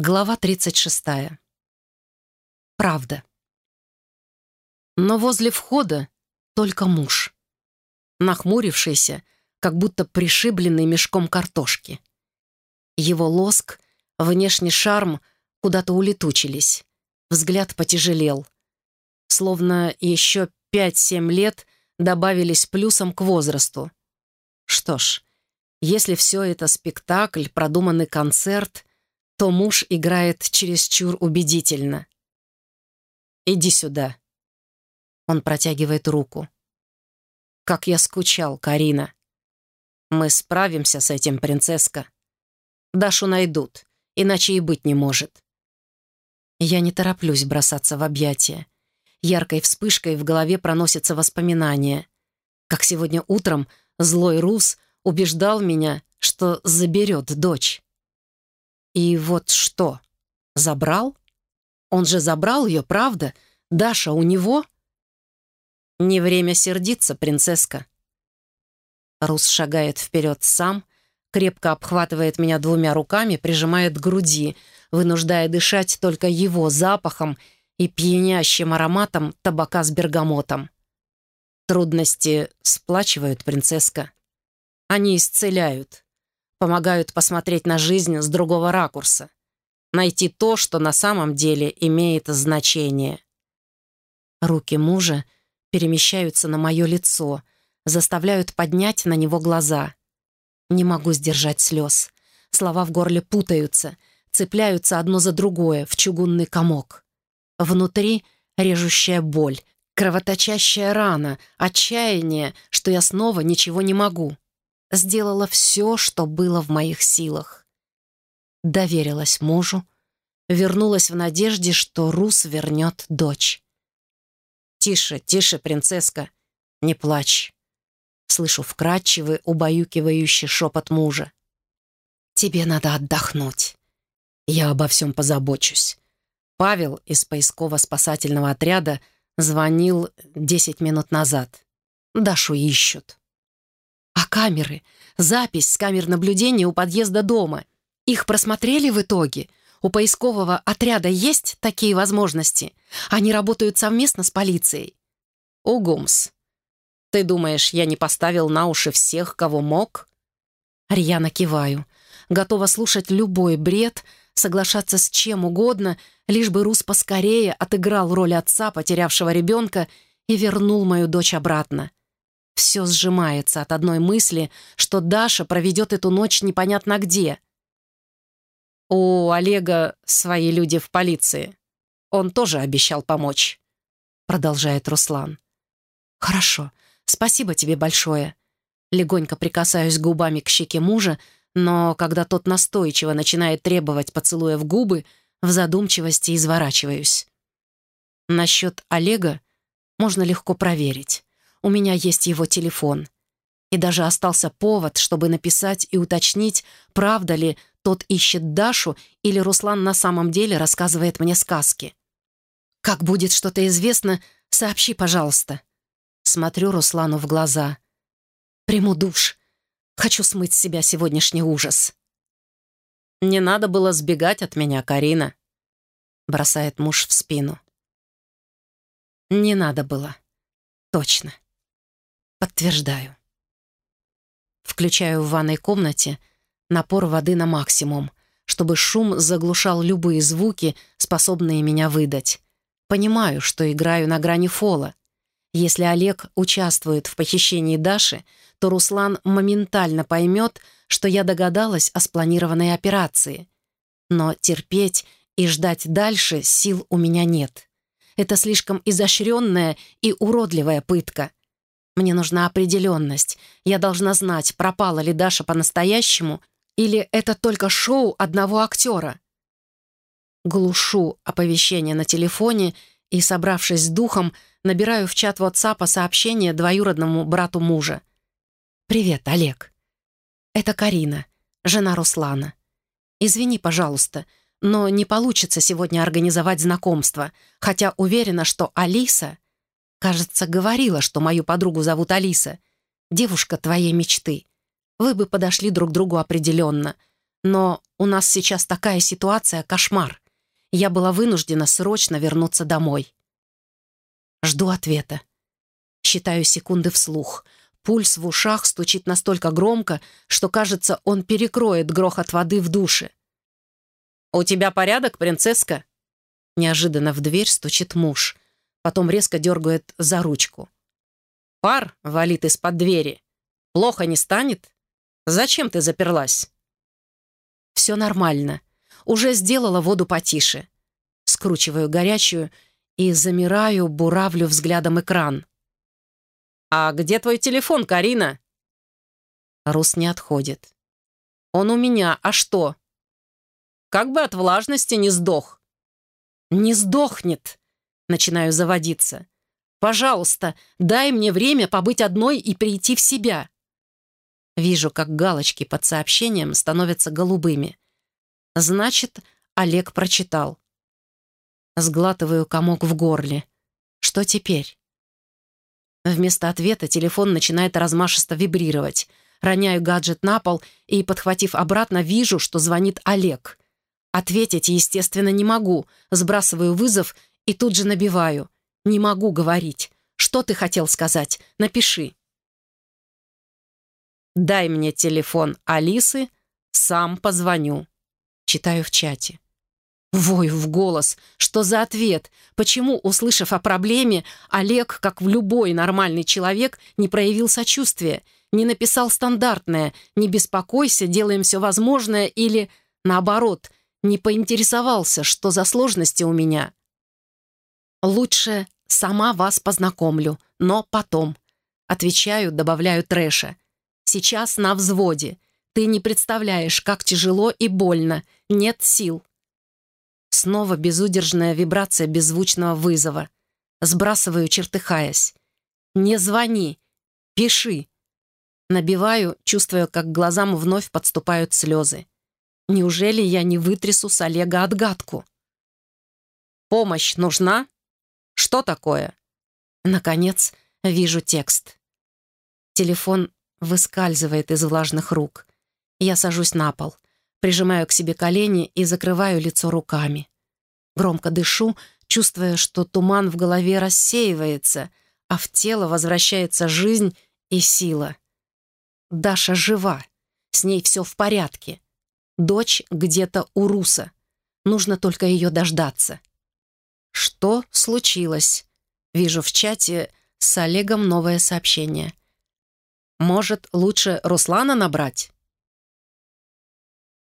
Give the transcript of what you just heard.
Глава 36. Правда. Но возле входа только муж. Нахмурившийся, как будто пришибленный мешком картошки. Его лоск, внешний шарм куда-то улетучились. Взгляд потяжелел. Словно еще пять-семь лет добавились плюсом к возрасту. Что ж, если все это спектакль, продуманный концерт — то муж играет чересчур убедительно. «Иди сюда». Он протягивает руку. «Как я скучал, Карина. Мы справимся с этим, принцесска. Дашу найдут, иначе и быть не может». Я не тороплюсь бросаться в объятия. Яркой вспышкой в голове проносятся воспоминания. Как сегодня утром злой Рус убеждал меня, что заберет дочь. И вот что? Забрал? Он же забрал ее, правда? Даша у него? Не время сердиться, принцесска. Рус шагает вперед сам, крепко обхватывает меня двумя руками, прижимает к груди, вынуждая дышать только его запахом и пьянящим ароматом табака с бергамотом. Трудности сплачивают, принцесска. Они исцеляют помогают посмотреть на жизнь с другого ракурса, найти то, что на самом деле имеет значение. Руки мужа перемещаются на мое лицо, заставляют поднять на него глаза. Не могу сдержать слез. Слова в горле путаются, цепляются одно за другое в чугунный комок. Внутри режущая боль, кровоточащая рана, отчаяние, что я снова ничего не могу сделала все, что было в моих силах. Доверилась мужу, вернулась в надежде, что Рус вернет дочь. «Тише, тише, принцесска, не плачь!» Слышу вкрадчивый, убаюкивающий шепот мужа. «Тебе надо отдохнуть. Я обо всем позабочусь». Павел из поисково-спасательного отряда звонил десять минут назад. Дашу ищут. А камеры? Запись с камер наблюдения у подъезда дома. Их просмотрели в итоге? У поискового отряда есть такие возможности? Они работают совместно с полицией? Угумс. Ты думаешь, я не поставил на уши всех, кого мог? Рьяно киваю. Готова слушать любой бред, соглашаться с чем угодно, лишь бы Рус поскорее отыграл роль отца, потерявшего ребенка, и вернул мою дочь обратно. Все сжимается от одной мысли, что Даша проведет эту ночь непонятно где. У Олега свои люди в полиции. Он тоже обещал помочь, продолжает Руслан. Хорошо, спасибо тебе большое. Легонько прикасаюсь губами к щеке мужа, но когда тот настойчиво начинает требовать поцелуя в губы, в задумчивости изворачиваюсь. Насчет Олега можно легко проверить. У меня есть его телефон. И даже остался повод, чтобы написать и уточнить, правда ли тот ищет Дашу или Руслан на самом деле рассказывает мне сказки. «Как будет что-то известно, сообщи, пожалуйста». Смотрю Руслану в глаза. «Приму душ. Хочу смыть с себя сегодняшний ужас». «Не надо было сбегать от меня, Карина», — бросает муж в спину. «Не надо было. Точно». Подтверждаю. Включаю в ванной комнате напор воды на максимум, чтобы шум заглушал любые звуки, способные меня выдать. Понимаю, что играю на грани фола. Если Олег участвует в похищении Даши, то Руслан моментально поймет, что я догадалась о спланированной операции. Но терпеть и ждать дальше сил у меня нет. Это слишком изощренная и уродливая пытка — мне нужна определенность. Я должна знать, пропала ли Даша по-настоящему или это только шоу одного актера. Глушу оповещение на телефоне и, собравшись с духом, набираю в чат WhatsApp сообщение двоюродному брату мужа. «Привет, Олег. Это Карина, жена Руслана. Извини, пожалуйста, но не получится сегодня организовать знакомство, хотя уверена, что Алиса — Кажется, говорила, что мою подругу зовут Алиса. Девушка твоей мечты. Вы бы подошли друг другу определенно. Но У нас сейчас такая ситуация, кошмар. Я была вынуждена срочно вернуться домой. Жду ответа. Считаю секунды вслух. Пульс в ушах стучит настолько громко, что, кажется, он перекроет грохот воды в душе. «У тебя порядок, принцесска?» Неожиданно в дверь стучит муж. Потом резко дергает за ручку. «Пар валит из-под двери. Плохо не станет? Зачем ты заперлась?» «Все нормально. Уже сделала воду потише». Скручиваю горячую и замираю, буравлю взглядом экран. «А где твой телефон, Карина?» Рус не отходит. «Он у меня, а что?» «Как бы от влажности не сдох». «Не сдохнет!» Начинаю заводиться. «Пожалуйста, дай мне время побыть одной и прийти в себя». Вижу, как галочки под сообщением становятся голубыми. Значит, Олег прочитал. Сглатываю комок в горле. Что теперь? Вместо ответа телефон начинает размашисто вибрировать. Роняю гаджет на пол и, подхватив обратно, вижу, что звонит Олег. Ответить, естественно, не могу. Сбрасываю вызов и тут же набиваю. Не могу говорить. Что ты хотел сказать? Напиши. «Дай мне телефон Алисы, сам позвоню». Читаю в чате. Вою в голос. Что за ответ? Почему, услышав о проблеме, Олег, как в любой нормальный человек, не проявил сочувствия, не написал стандартное «не беспокойся, делаем все возможное» или, наоборот, не поинтересовался, что за сложности у меня? «Лучше сама вас познакомлю, но потом». Отвечаю, добавляю трэша. «Сейчас на взводе. Ты не представляешь, как тяжело и больно. Нет сил. Снова безудержная вибрация беззвучного вызова. Сбрасываю, чертыхаясь. «Не звони! Пиши!» Набиваю, чувствуя, как глазам вновь подступают слезы. Неужели я не вытрясу с Олега отгадку? «Помощь нужна? Что такое?» Наконец, вижу текст. Телефон выскальзывает из влажных рук. Я сажусь на пол — прижимаю к себе колени и закрываю лицо руками. Громко дышу, чувствуя, что туман в голове рассеивается, а в тело возвращается жизнь и сила. Даша жива, с ней все в порядке. Дочь где-то у Руса. Нужно только ее дождаться. Что случилось? Вижу в чате с Олегом новое сообщение. Может, лучше Руслана набрать?